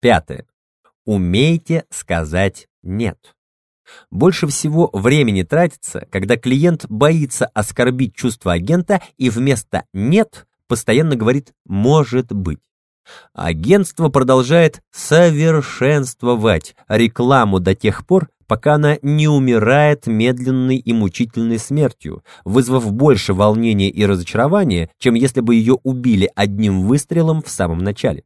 Пятое. Умейте сказать «нет». Больше всего времени тратится, когда клиент боится оскорбить чувства агента и вместо «нет» постоянно говорит «может быть». Агентство продолжает совершенствовать рекламу до тех пор, пока она не умирает медленной и мучительной смертью, вызвав больше волнения и разочарования, чем если бы ее убили одним выстрелом в самом начале.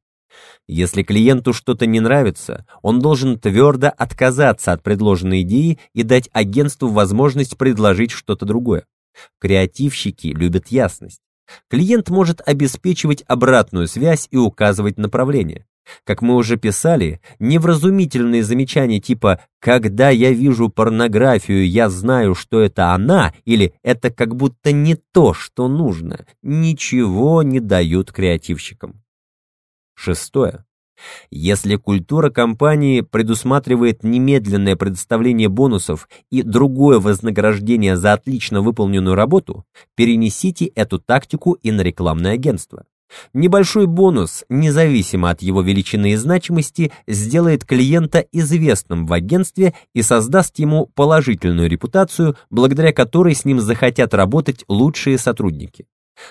Если клиенту что-то не нравится, он должен твердо отказаться от предложенной идеи и дать агентству возможность предложить что-то другое. Креативщики любят ясность. Клиент может обеспечивать обратную связь и указывать направление. Как мы уже писали, невразумительные замечания типа «когда я вижу порнографию, я знаю, что это она» или «это как будто не то, что нужно» ничего не дают креативщикам. Шестое. Если культура компании предусматривает немедленное предоставление бонусов и другое вознаграждение за отлично выполненную работу, перенесите эту тактику и на рекламное агентство. Небольшой бонус, независимо от его величины и значимости, сделает клиента известным в агентстве и создаст ему положительную репутацию, благодаря которой с ним захотят работать лучшие сотрудники.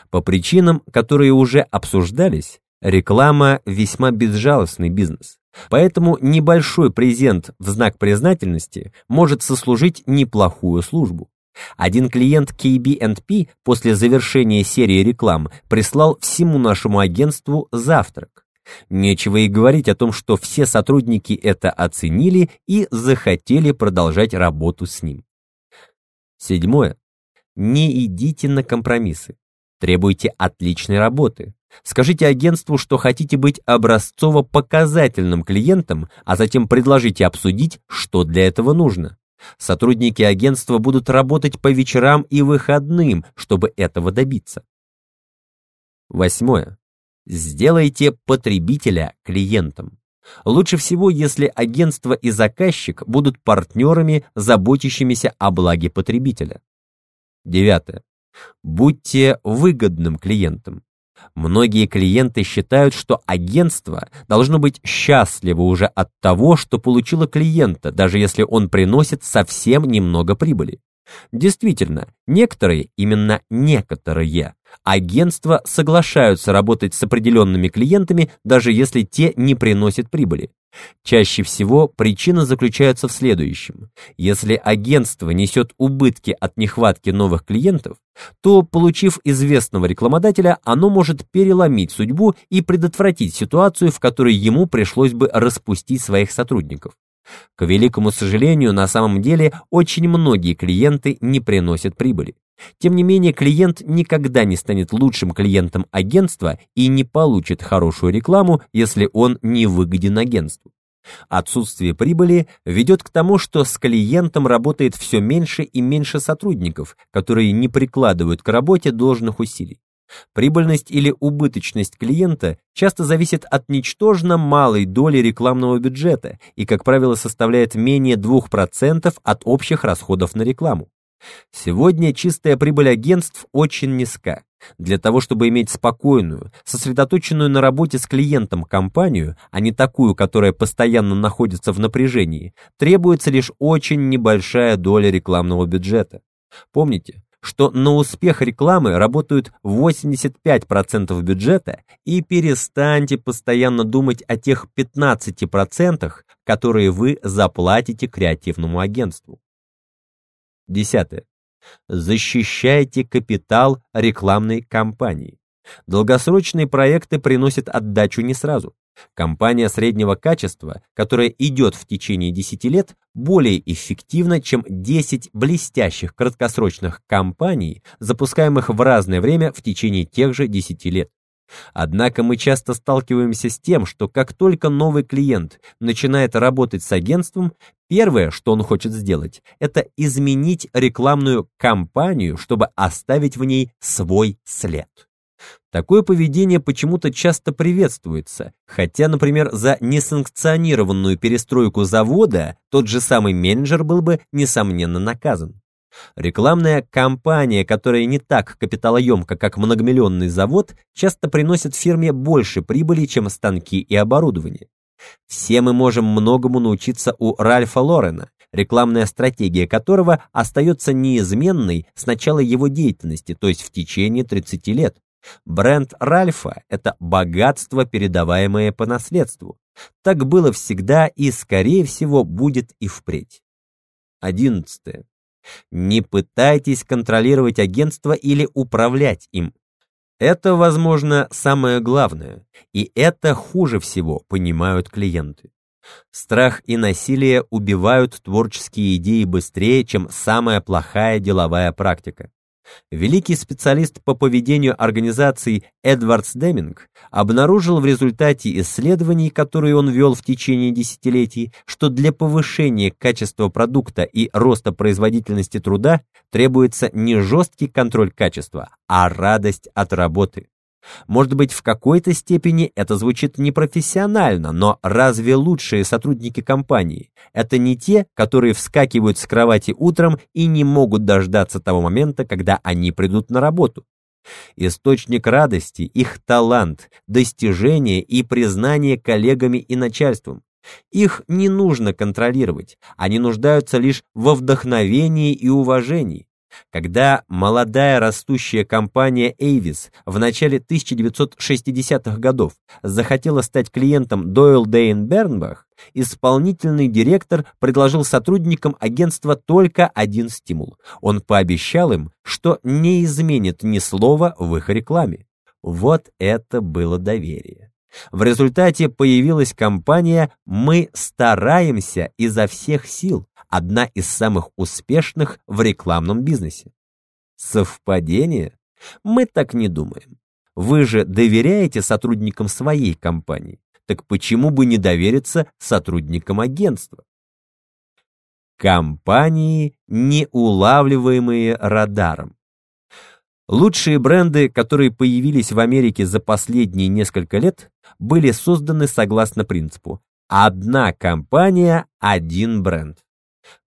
По причинам, которые уже обсуждались, Реклама – весьма безжалостный бизнес. Поэтому небольшой презент в знак признательности может сослужить неплохую службу. Один клиент KB&P после завершения серии реклам прислал всему нашему агентству завтрак. Нечего и говорить о том, что все сотрудники это оценили и захотели продолжать работу с ним. Седьмое. Не идите на компромиссы. Требуйте отличной работы. Скажите агентству, что хотите быть образцово-показательным клиентом, а затем предложите обсудить, что для этого нужно. Сотрудники агентства будут работать по вечерам и выходным, чтобы этого добиться. Восьмое. Сделайте потребителя клиентом. Лучше всего, если агентство и заказчик будут партнерами, заботящимися о благе потребителя. Девятое. Будьте выгодным клиентом. Многие клиенты считают, что агентство должно быть счастливо уже от того, что получило клиента, даже если он приносит совсем немного прибыли. Действительно, некоторые, именно некоторые, агентства соглашаются работать с определенными клиентами, даже если те не приносят прибыли. Чаще всего причина заключается в следующем. Если агентство несет убытки от нехватки новых клиентов, то, получив известного рекламодателя, оно может переломить судьбу и предотвратить ситуацию, в которой ему пришлось бы распустить своих сотрудников. К великому сожалению, на самом деле очень многие клиенты не приносят прибыли. Тем не менее, клиент никогда не станет лучшим клиентом агентства и не получит хорошую рекламу, если он не выгоден агентству. Отсутствие прибыли ведет к тому, что с клиентом работает все меньше и меньше сотрудников, которые не прикладывают к работе должных усилий. Прибыльность или убыточность клиента часто зависит от ничтожно малой доли рекламного бюджета и, как правило, составляет менее 2% от общих расходов на рекламу. Сегодня чистая прибыль агентств очень низка. Для того, чтобы иметь спокойную, сосредоточенную на работе с клиентом компанию, а не такую, которая постоянно находится в напряжении, требуется лишь очень небольшая доля рекламного бюджета. Помните, что на успех рекламы работают 85% бюджета и перестаньте постоянно думать о тех 15%, которые вы заплатите креативному агентству. Десятое. Защищайте капитал рекламной кампании. Долгосрочные проекты приносят отдачу не сразу. Компания среднего качества, которая идет в течение 10 лет, более эффективна, чем 10 блестящих краткосрочных кампаний, запускаемых в разное время в течение тех же 10 лет. Однако мы часто сталкиваемся с тем, что как только новый клиент начинает работать с агентством, первое, что он хочет сделать, это изменить рекламную кампанию, чтобы оставить в ней свой след. Такое поведение почему-то часто приветствуется, хотя, например, за несанкционированную перестройку завода тот же самый менеджер был бы, несомненно, наказан. Рекламная кампания, которая не так капиталоемка, как многомиллионный завод, часто приносит фирме больше прибыли, чем станки и оборудование. Все мы можем многому научиться у Ральфа Лорена, рекламная стратегия которого остается неизменной с начала его деятельности, то есть в течение 30 лет. Бренд Ральфа – это богатство, передаваемое по наследству. Так было всегда и, скорее всего, будет и впредь. 11. Не пытайтесь контролировать агентство или управлять им. Это, возможно, самое главное, и это хуже всего понимают клиенты. Страх и насилие убивают творческие идеи быстрее, чем самая плохая деловая практика. Великий специалист по поведению организаций Эдвардс Деминг обнаружил в результате исследований, которые он вел в течение десятилетий, что для повышения качества продукта и роста производительности труда требуется не жесткий контроль качества, а радость от работы. Может быть, в какой-то степени это звучит непрофессионально, но разве лучшие сотрудники компании – это не те, которые вскакивают с кровати утром и не могут дождаться того момента, когда они придут на работу? Источник радости – их талант, достижение и признание коллегами и начальством. Их не нужно контролировать, они нуждаются лишь во вдохновении и уважении. Когда молодая растущая компания Avis в начале 1960-х годов захотела стать клиентом Doyle Dane Bernbach, исполнительный директор предложил сотрудникам агентства только один стимул. Он пообещал им, что не изменит ни слова в их рекламе. Вот это было доверие. В результате появилась компания «Мы стараемся изо всех сил», одна из самых успешных в рекламном бизнесе. Совпадение? Мы так не думаем. Вы же доверяете сотрудникам своей компании, так почему бы не довериться сотрудникам агентства? Компании, не улавливаемые радаром. Лучшие бренды, которые появились в Америке за последние несколько лет, были созданы согласно принципу «одна компания, один бренд».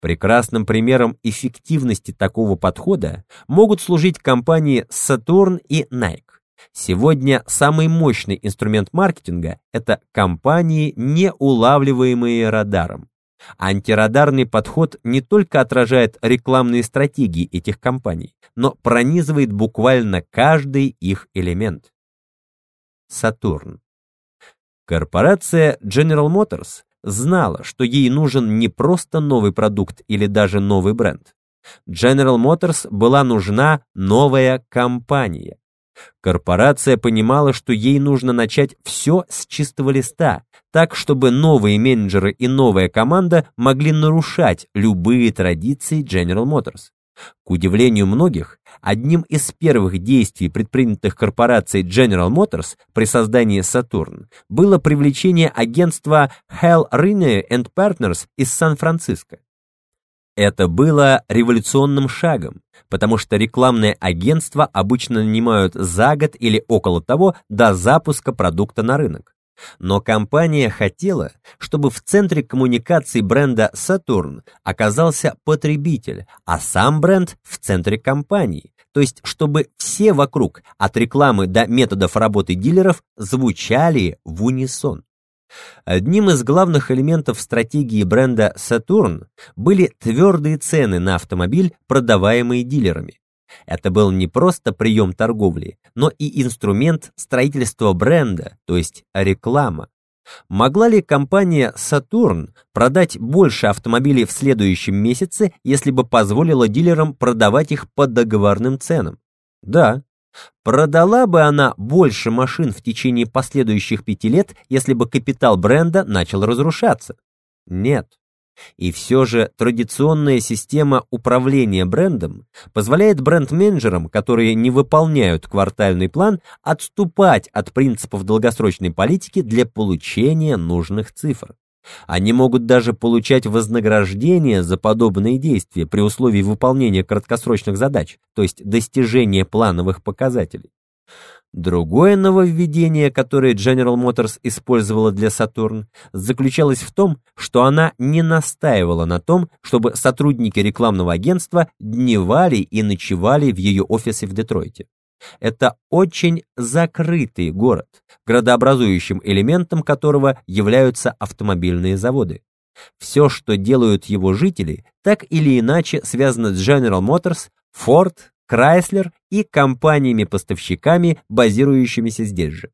Прекрасным примером эффективности такого подхода могут служить компании Saturn и Nike. Сегодня самый мощный инструмент маркетинга – это компании, не улавливаемые радаром. Антирадарный подход не только отражает рекламные стратегии этих компаний, но пронизывает буквально каждый их элемент. Сатурн. Корпорация General Motors знала, что ей нужен не просто новый продукт или даже новый бренд. General Motors была нужна новая компания. Корпорация понимала, что ей нужно начать все с чистого листа, так, чтобы новые менеджеры и новая команда могли нарушать любые традиции General Motors. К удивлению многих, одним из первых действий, предпринятых корпорацией General Motors при создании Saturn, было привлечение агентства Hell Rinne and Partners из Сан-Франциско. Это было революционным шагом, потому что рекламные агентства обычно нанимают за год или около того до запуска продукта на рынок. Но компания хотела, чтобы в центре коммуникаций бренда Saturn оказался потребитель, а сам бренд в центре компании, то есть чтобы все вокруг, от рекламы до методов работы дилеров, звучали в унисон. Одним из главных элементов стратегии бренда Saturn были твердые цены на автомобиль, продаваемые дилерами. Это был не просто прием торговли, но и инструмент строительства бренда, то есть реклама. Могла ли компания Saturn продать больше автомобилей в следующем месяце, если бы позволила дилерам продавать их по договорным ценам? Да. Продала бы она больше машин в течение последующих пяти лет, если бы капитал бренда начал разрушаться? Нет. И все же традиционная система управления брендом позволяет бренд-менеджерам, которые не выполняют квартальный план, отступать от принципов долгосрочной политики для получения нужных цифр. Они могут даже получать вознаграждение за подобные действия при условии выполнения краткосрочных задач, то есть достижения плановых показателей. Другое нововведение, которое General Motors использовала для Saturn, заключалось в том, что она не настаивала на том, чтобы сотрудники рекламного агентства дневали и ночевали в ее офисе в Детройте. Это очень закрытый город, градообразующим элементом которого являются автомобильные заводы. Все, что делают его жители, так или иначе связано с General Motors, Ford, Chrysler и компаниями-поставщиками, базирующимися здесь же.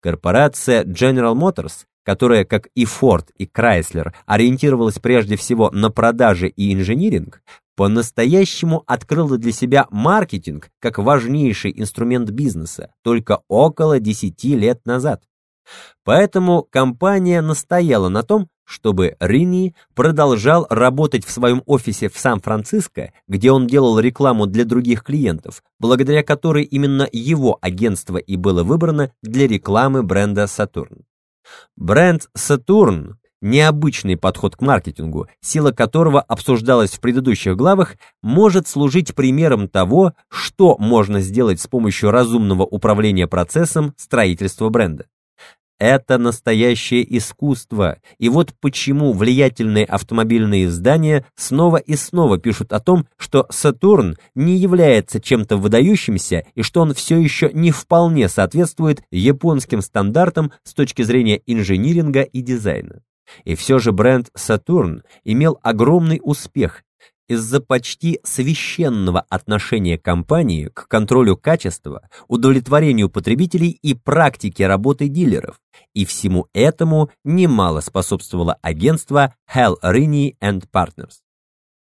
Корпорация General Motors, которая, как и Ford и Chrysler, ориентировалась прежде всего на продажи и инжиниринг, по-настоящему открыла для себя маркетинг как важнейший инструмент бизнеса только около 10 лет назад. Поэтому компания настояла на том, чтобы Рини продолжал работать в своем офисе в Сан-Франциско, где он делал рекламу для других клиентов, благодаря которой именно его агентство и было выбрано для рекламы бренда Saturn. Бренд Saturn необычный подход к маркетингу, сила которого обсуждалась в предыдущих главах, может служить примером того, что можно сделать с помощью разумного управления процессом строительства бренда. Это настоящее искусство, и вот почему влиятельные автомобильные издания снова и снова пишут о том, что Сатурн не является чем-то выдающимся и что он все еще не вполне соответствует японским стандартам с точки зрения инжиниринга и дизайна. И все же бренд Сатурн имел огромный успех из-за почти священного отношения компании к контролю качества, удовлетворению потребителей и практике работы дилеров, и всему этому немало способствовало агентство Hell Rini and Partners.